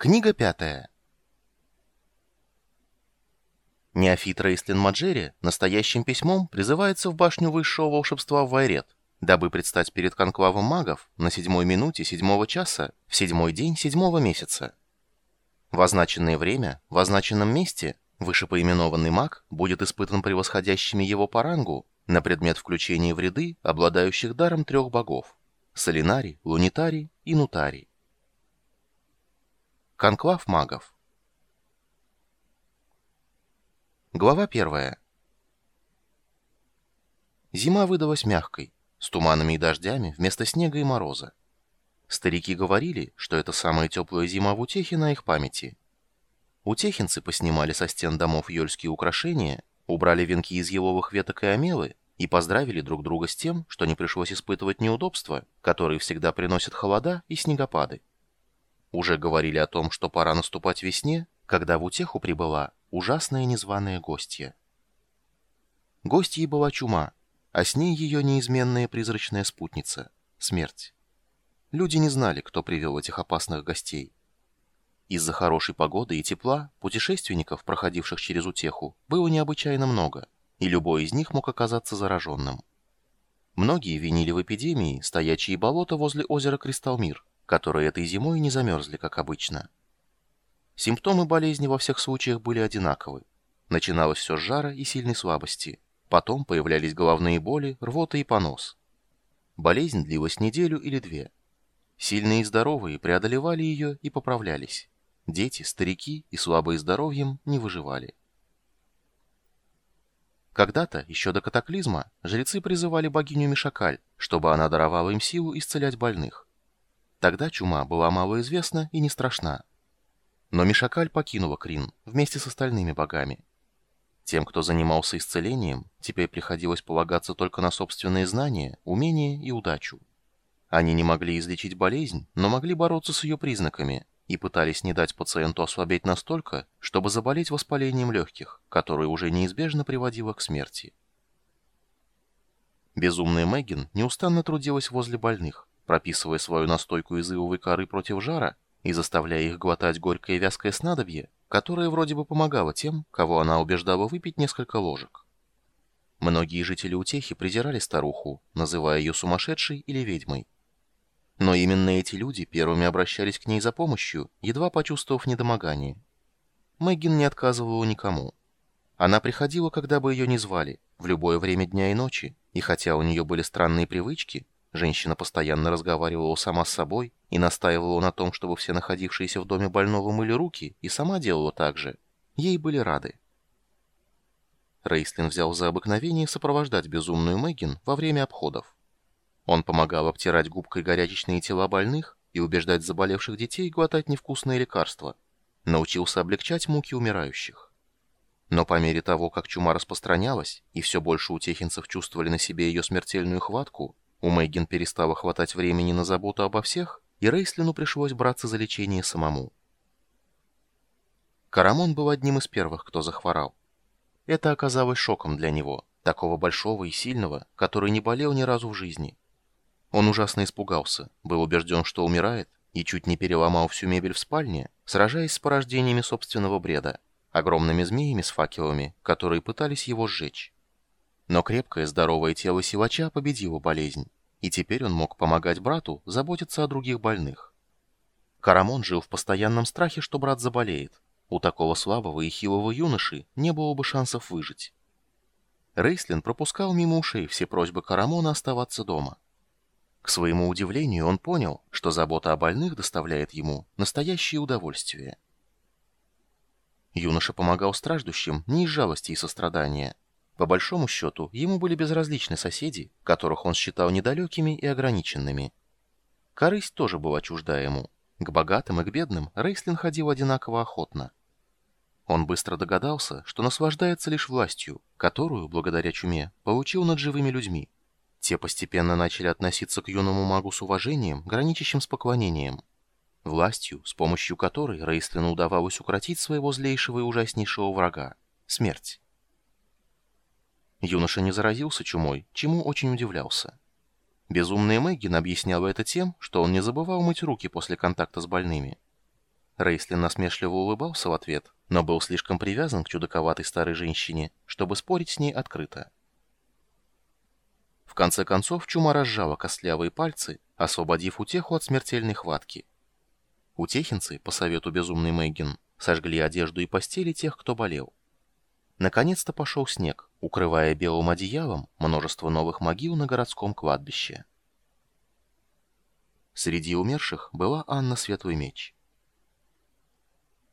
Книга пятая. Неофит Рейстлин Маджери настоящим письмом призывается в башню высшего волшебства в Вайрет, дабы предстать перед конклавом магов на седьмой минуте седьмого часа в седьмой день седьмого месяца. В означенное время, в означенном месте, вышепоименованный маг будет испытан превосходящими его по рангу на предмет включения в ряды обладающих даром трех богов – Солинари, Лунитари и Нутари. Конклав магов. Глава первая. Зима выдалась мягкой, с туманами и дождями вместо снега и мороза. Старики говорили, что это самая теплая зима в Утехе на их памяти. Утехинцы поснимали со стен домов ёльские украшения, убрали венки из еловых веток и омелы и поздравили друг друга с тем, что не пришлось испытывать неудобства, которые всегда приносят холода и снегопады. Уже говорили о том, что пора наступать весне, когда в утеху прибыла ужасная незваная гостья. Гостьей была чума, а с ней ее неизменная призрачная спутница — смерть. Люди не знали, кто привел этих опасных гостей. Из-за хорошей погоды и тепла путешественников, проходивших через утеху, было необычайно много, и любой из них мог оказаться зараженным. Многие винили в эпидемии стоячие болота возле озера Кристалмир, которые этой зимой не замерзли, как обычно. Симптомы болезни во всех случаях были одинаковы. Начиналось все с жара и сильной слабости. Потом появлялись головные боли, рвота и понос. Болезнь длилась неделю или две. Сильные и здоровые преодолевали ее и поправлялись. Дети, старики и слабые здоровьем не выживали. Когда-то, еще до катаклизма, жрецы призывали богиню Мишакаль, чтобы она даровала им силу исцелять больных. Тогда чума была малоизвестна и не страшна. Но Мишакаль покинула Крин вместе с остальными богами. Тем, кто занимался исцелением, теперь приходилось полагаться только на собственные знания, умения и удачу. Они не могли излечить болезнь, но могли бороться с ее признаками и пытались не дать пациенту ослабеть настолько, чтобы заболеть воспалением легких, которое уже неизбежно приводило к смерти. Безумная Мэггин неустанно трудилась возле больных, прописывая свою настойку из ивовой коры против жара и заставляя их глотать горькое вязкое снадобье, которое вроде бы помогало тем, кого она убеждала выпить несколько ложек. Многие жители Утехи презирали старуху, называя ее сумасшедшей или ведьмой. Но именно эти люди первыми обращались к ней за помощью, едва почувствовав недомогание. Мэггин не отказывала никому. Она приходила, когда бы ее ни звали, в любое время дня и ночи, и хотя у нее были странные привычки, Женщина постоянно разговаривала сама с собой и настаивала на том, чтобы все находившиеся в доме больного мыли руки, и сама делала так же. Ей были рады. Рейслин взял за обыкновение сопровождать безумную Мэггин во время обходов. Он помогал обтирать губкой горячечные тела больных и убеждать заболевших детей глотать невкусные лекарства. Научился облегчать муки умирающих. Но по мере того, как чума распространялась, и все больше утехинцев чувствовали на себе ее смертельную хватку, у Мэггин перестало хватать времени на заботу обо всех, и Рейслину пришлось браться за лечение самому. Карамон был одним из первых, кто захворал. Это оказалось шоком для него, такого большого и сильного, который не болел ни разу в жизни. Он ужасно испугался, был убежден, что умирает, и чуть не переломал всю мебель в спальне, сражаясь с порождениями собственного бреда, огромными змеями с факелами, которые пытались его сжечь. Но крепкое здоровое тело силача победило болезнь, и теперь он мог помогать брату заботиться о других больных. Карамон жил в постоянном страхе, что брат заболеет. У такого слабого и хилого юноши не было бы шансов выжить. Рейслин пропускал мимо ушей все просьбы Карамона оставаться дома. К своему удивлению он понял, что забота о больных доставляет ему настоящее удовольствие. Юноша помогал страждущим не из жалости и сострадания, по большому счету, ему были безразличны соседи, которых он считал недалекими и ограниченными. Корысть тоже была чужда ему. К богатым и к бедным Рейслин ходил одинаково охотно. Он быстро догадался, что наслаждается лишь властью, которую, благодаря чуме, получил над живыми людьми. Те постепенно начали относиться к юному магу с уважением, граничащим с поклонением. Властью, с помощью которой Рейслину удавалось укротить своего злейшего и ужаснейшего врага — смерть. Юноша не заразился чумой, чему очень удивлялся. Безумная Мэггин объясняла это тем, что он не забывал мыть руки после контакта с больными. Рейслин насмешливо улыбался в ответ, но был слишком привязан к чудаковатой старой женщине, чтобы спорить с ней открыто. В конце концов чума разжала костлявые пальцы, освободив утеху от смертельной хватки. Утехинцы, по совету безумной Мэггин, сожгли одежду и постели тех, кто болел. Наконец-то пошел снег, укрывая белым одеялом множество новых могил на городском кладбище. Среди умерших была Анна Светлый Меч.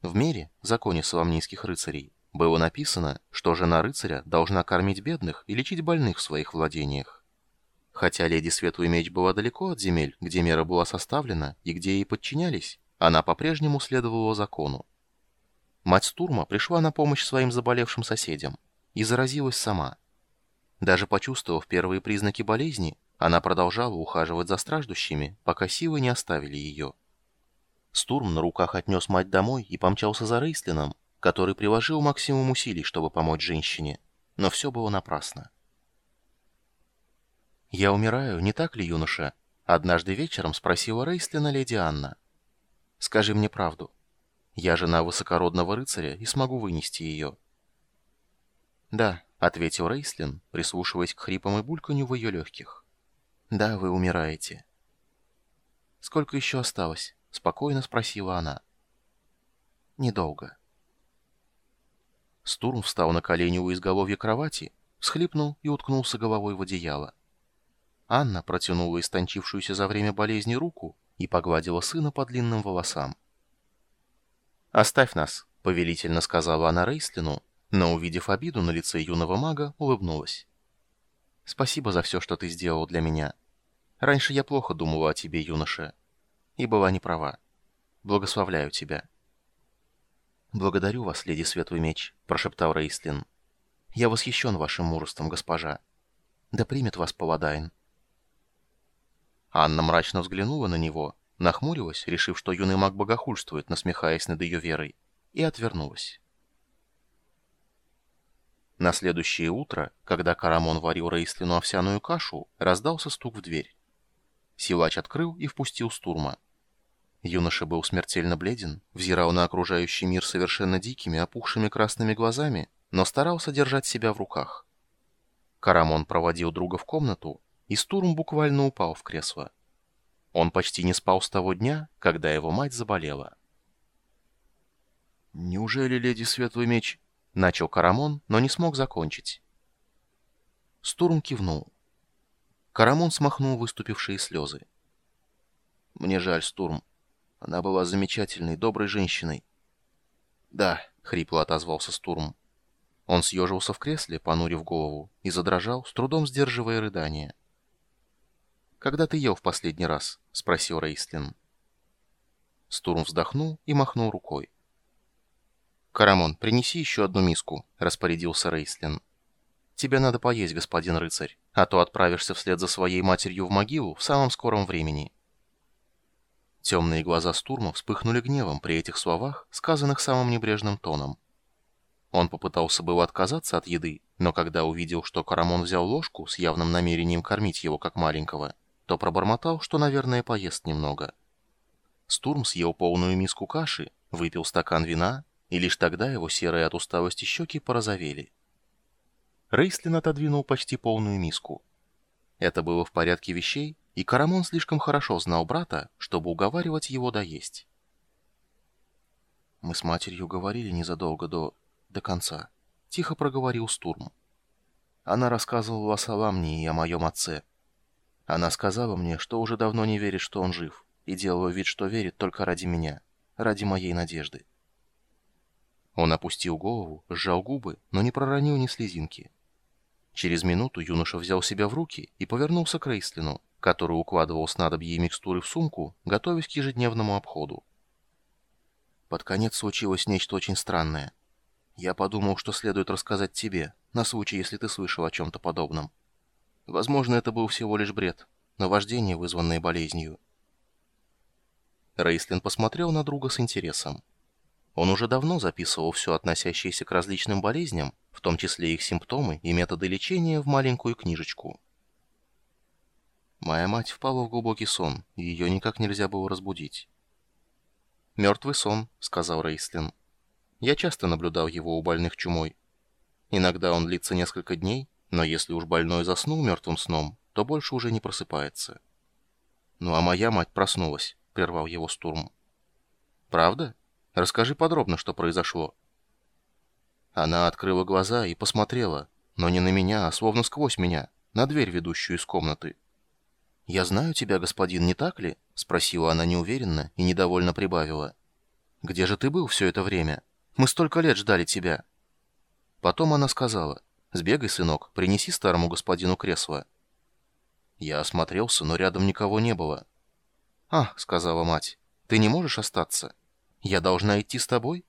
В мире, законе соломнийских рыцарей, было написано, что жена рыцаря должна кормить бедных и лечить больных в своих владениях. Хотя леди Светлый Меч была далеко от земель, где мера была составлена и где ей подчинялись, она по-прежнему следовала закону. Мать Стурма пришла на помощь своим заболевшим соседям и заразилась сама. Даже почувствовав первые признаки болезни, она продолжала ухаживать за страждущими, пока силы не оставили ее. Стурм на руках отнес мать домой и помчался за Рейслином, который приложил максимум усилий, чтобы помочь женщине, но все было напрасно. «Я умираю, не так ли, юноша?» — однажды вечером спросила Рейслина леди Анна. «Скажи мне правду. Я жена высокородного рыцаря и смогу вынести ее». «Да», — ответил Рейслин, прислушиваясь к хрипам и бульканью в ее легких. «Да, вы умираете». «Сколько еще осталось?» — спокойно спросила она. «Недолго». Стурм встал на колени у изголовья кровати, всхлипнул и уткнулся головой в одеяло. Анна протянула истончившуюся за время болезни руку и погладила сына по длинным волосам. «Оставь нас», — повелительно сказала она Рейслину, но, увидев обиду на лице юного мага, улыбнулась. «Спасибо за все, что ты сделал для меня. Раньше я плохо думала о тебе, юноша и была не права. Благословляю тебя». «Благодарю вас, леди Светлый Меч», — прошептал Рейслин. «Я восхищен вашим мужеством, госпожа. Да примет вас Паладайн». Анна мрачно взглянула на него, нахмурилась, решив, что юный маг богохульствует, насмехаясь над ее верой, и отвернулась. На следующее утро, когда Карамон варил Рейслину овсяную кашу, раздался стук в дверь. Силач открыл и впустил Стурма. Юноша был смертельно бледен, взирал на окружающий мир совершенно дикими, опухшими красными глазами, но старался держать себя в руках. Карамон проводил друга в комнату, и Стурм буквально упал в кресло. Он почти не спал с того дня, когда его мать заболела. «Неужели леди Светлый Меч...» — начал Карамон, но не смог закончить. Стурм кивнул. Карамон смахнул выступившие слезы. «Мне жаль, Стурм. Она была замечательной, доброй женщиной. «Да», — хрипло отозвался Стурм. Он съежился в кресле, понурив голову, и задрожал, с трудом сдерживая рыдание. «Когда ты ел в последний раз?» — спросил Рейслин. Стурм вздохнул и махнул рукой. «Карамон, принеси еще одну миску», — распорядился Рейслин. «Тебе надо поесть, господин рыцарь, а то отправишься вслед за своей матерью в могилу в самом скором времени». Темные глаза Стурма вспыхнули гневом при этих словах, сказанных самым небрежным тоном. Он попытался было отказаться от еды, но когда увидел, что Карамон взял ложку с явным намерением кормить его как маленького, то пробормотал, что, наверное, поест немного. Стурм съел полную миску каши, выпил стакан вина, и лишь тогда его серые от усталости щеки порозовели. Рейслин отодвинул почти полную миску. Это было в порядке вещей, и Карамон слишком хорошо знал брата, чтобы уговаривать его доесть. «Мы с матерью говорили незадолго до... до конца», — тихо проговорил Стурм. Она рассказывала о Саламне и о моем отце. Она сказала мне, что уже давно не верит, что он жив, и делала вид, что верит только ради меня, ради моей надежды. Он опустил голову, сжал губы, но не проронил ни слезинки. Через минуту юноша взял себя в руки и повернулся к Рейслину, который укладывал снадобье и микстуры в сумку, готовясь к ежедневному обходу. Под конец случилось нечто очень странное. Я подумал, что следует рассказать тебе, на случай, если ты слышал о чем-то подобном. Возможно, это был всего лишь бред, наваждение, вызванное болезнью. Рейслин посмотрел на друга с интересом. Он уже давно записывал все относящееся к различным болезням, в том числе их симптомы и методы лечения, в маленькую книжечку. Моя мать впала в глубокий сон, и ее никак нельзя было разбудить. «Мертвый сон», — сказал Рейслин. «Я часто наблюдал его у больных чумой. Иногда он длится несколько дней, но если уж больной заснул мертвым сном, то больше уже не просыпается». «Ну а моя мать проснулась», — прервал его Стурм. «Правда? Расскажи подробно, что произошло». Она открыла глаза и посмотрела, но не на меня, а словно сквозь меня, на дверь, ведущую из комнаты. «Я знаю тебя, господин, не так ли?» — спросила она неуверенно и недовольно прибавила. «Где же ты был все это время? Мы столько лет ждали тебя». Потом она сказала, «Сбегай, сынок, принеси старому господину кресло». Я осмотрелся, но рядом никого не было. «А», — сказала мать, — «ты не можешь остаться?» Я должна идти с тобой?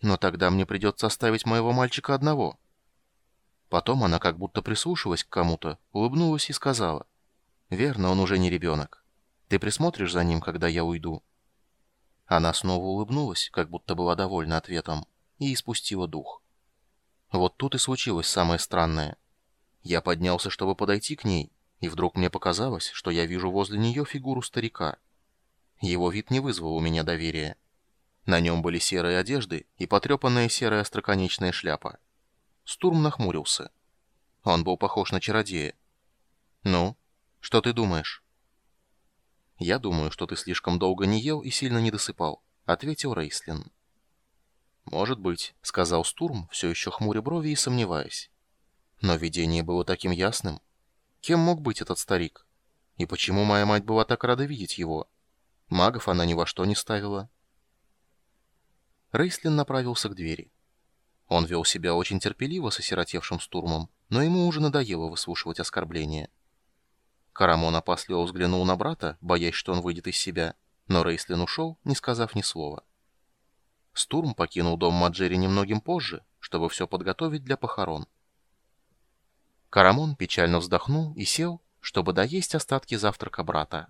Но тогда мне придется оставить моего мальчика одного. Потом она как будто прислушалась к кому-то, улыбнулась и сказала. Верно, он уже не ребенок. Ты присмотришь за ним, когда я уйду? Она снова улыбнулась, как будто была довольна ответом, и испустила дух. Вот тут и случилось самое странное. Я поднялся, чтобы подойти к ней, и вдруг мне показалось, что я вижу возле нее фигуру старика. Его вид не вызвал у меня доверия. На нем были серые одежды и потрепанная серая остроконечная шляпа. Стурм нахмурился. Он был похож на чародея. «Ну, что ты думаешь?» «Я думаю, что ты слишком долго не ел и сильно не досыпал», — ответил Рейслин. «Может быть», — сказал Стурм, все еще хмуря брови и сомневаясь. Но видение было таким ясным. Кем мог быть этот старик? И почему моя мать была так рада видеть его? Магов она ни во что не ставила. Рейслин направился к двери. Он вел себя очень терпеливо с осиротевшим стурмом, но ему уже надоело выслушивать оскорбления. Карамон опасливо взглянул на брата, боясь, что он выйдет из себя, но Рейслин ушел, не сказав ни слова. Стурм покинул дом Маджери немногим позже, чтобы все подготовить для похорон. Карамон печально вздохнул и сел, чтобы доесть остатки завтрака брата.